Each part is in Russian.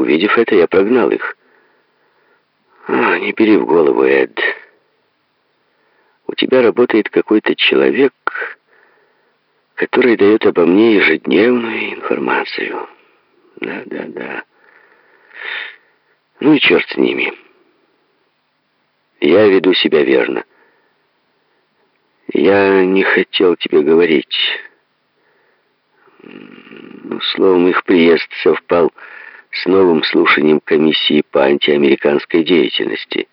Увидев это, я прогнал их. «О, не бери в голову, Эд. У тебя работает какой-то человек, который дает обо мне ежедневную информацию. Да, да, да. Ну и черт с ними. Я веду себя верно. Я не хотел тебе говорить. Ну, словом, их приезд совпал с новым слушанием комиссии по антиамериканской деятельности.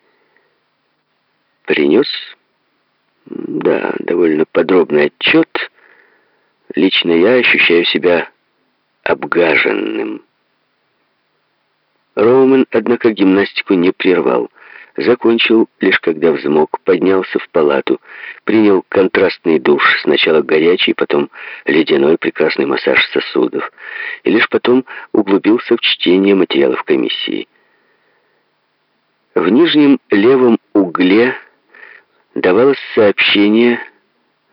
Принес, да, довольно подробный отчет. Лично я ощущаю себя обгаженным. Роумен, однако, гимнастику не прервал. Закончил, лишь когда взмок, поднялся в палату, принял контрастный душ, сначала горячий, потом ледяной прекрасный массаж сосудов, и лишь потом углубился в чтение материалов комиссии. В нижнем левом угле давалось сообщение,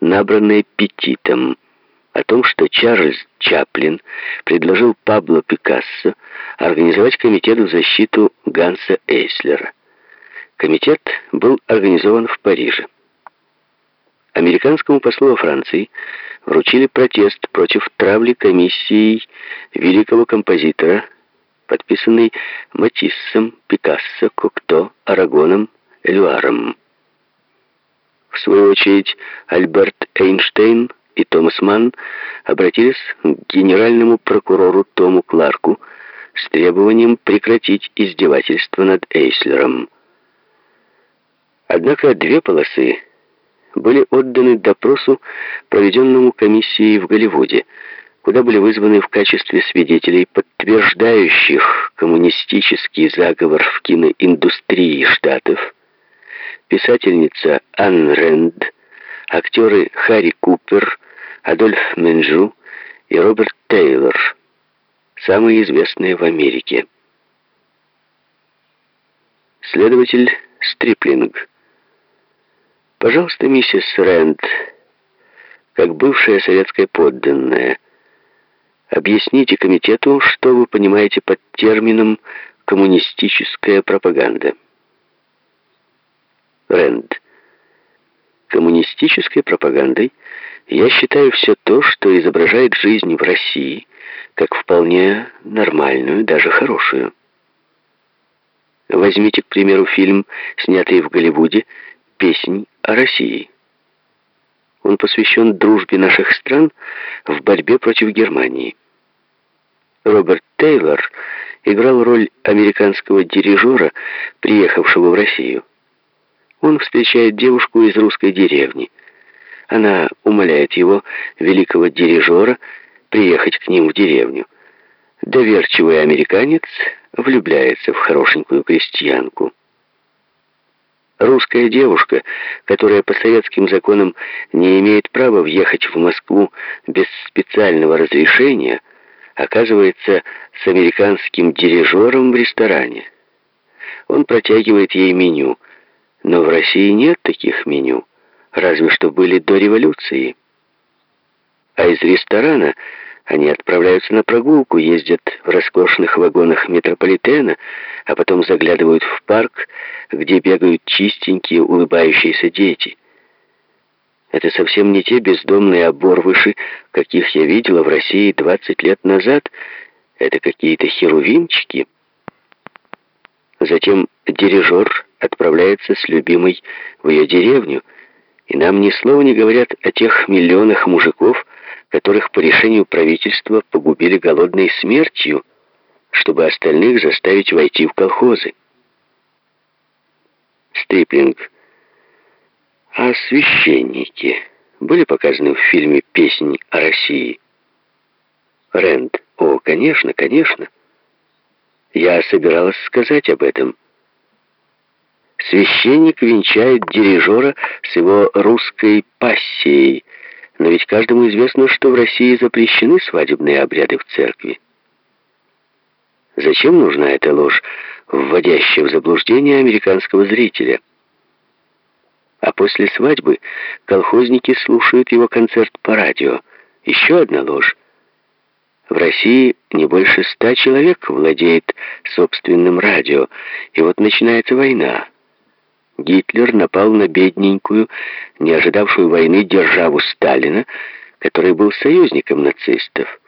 набранное петитом, о том, что Чарльз Чаплин предложил Пабло Пикассо организовать комитет в защиту Ганса Эйслера. Комитет был организован в Париже. Американскому послу во Франции вручили протест против травли комиссией великого композитора, подписанный Матиссом, Пикассо, Кокто, Арагоном, Элюаром. В свою очередь, Альберт Эйнштейн и Томас Манн обратились к генеральному прокурору Тому Кларку с требованием прекратить издевательство над Эйслером. Однако две полосы были отданы допросу, проведенному комиссией в Голливуде, куда были вызваны в качестве свидетелей, подтверждающих коммунистический заговор в киноиндустрии Штатов, писательница Ан Рэнд, актеры Харри Купер, Адольф Менджу и Роберт Тейлор, самые известные в Америке. Следователь Стриплинг. Пожалуйста, миссис Рэнд, как бывшая советская подданная, объясните комитету, что вы понимаете под термином «коммунистическая пропаганда». Рэнд. Коммунистической пропагандой я считаю все то, что изображает жизнь в России, как вполне нормальную, даже хорошую. Возьмите, к примеру, фильм, снятый в Голливуде «Песнь России». Он посвящен дружбе наших стран в борьбе против Германии. Роберт Тейлор играл роль американского дирижера, приехавшего в Россию. Он встречает девушку из русской деревни. Она умоляет его, великого дирижера, приехать к ним в деревню. Доверчивый американец влюбляется в хорошенькую крестьянку. Русская девушка, которая по советским законам не имеет права въехать в Москву без специального разрешения, оказывается с американским дирижером в ресторане. Он протягивает ей меню – но в России нет таких меню, разве что были до революции. А из ресторана они отправляются на прогулку, ездят в роскошных вагонах метрополитена, а потом заглядывают в парк, где бегают чистенькие, улыбающиеся дети. Это совсем не те бездомные оборвыши, каких я видела в России 20 лет назад. Это какие-то херувимчики. Затем дирижер отправляется с любимой в ее деревню, и нам ни слова не говорят о тех миллионах мужиков, которых по решению правительства погубили голодной смертью, чтобы остальных заставить войти в колхозы. Стриплинг. А священники были показаны в фильме «Песнь о России»? Рэнд. О, конечно, конечно. Я собиралась сказать об этом. Священник венчает дирижера с его русской пассией, но ведь каждому известно, что в России запрещены свадебные обряды в церкви. Зачем нужна эта ложь, вводящая в заблуждение американского зрителя? А после свадьбы колхозники слушают его концерт по радио. Еще одна ложь. В России не больше ста человек владеет собственным радио, и вот начинается война. Гитлер напал на бедненькую, не ожидавшую войны державу Сталина, который был союзником нацистов.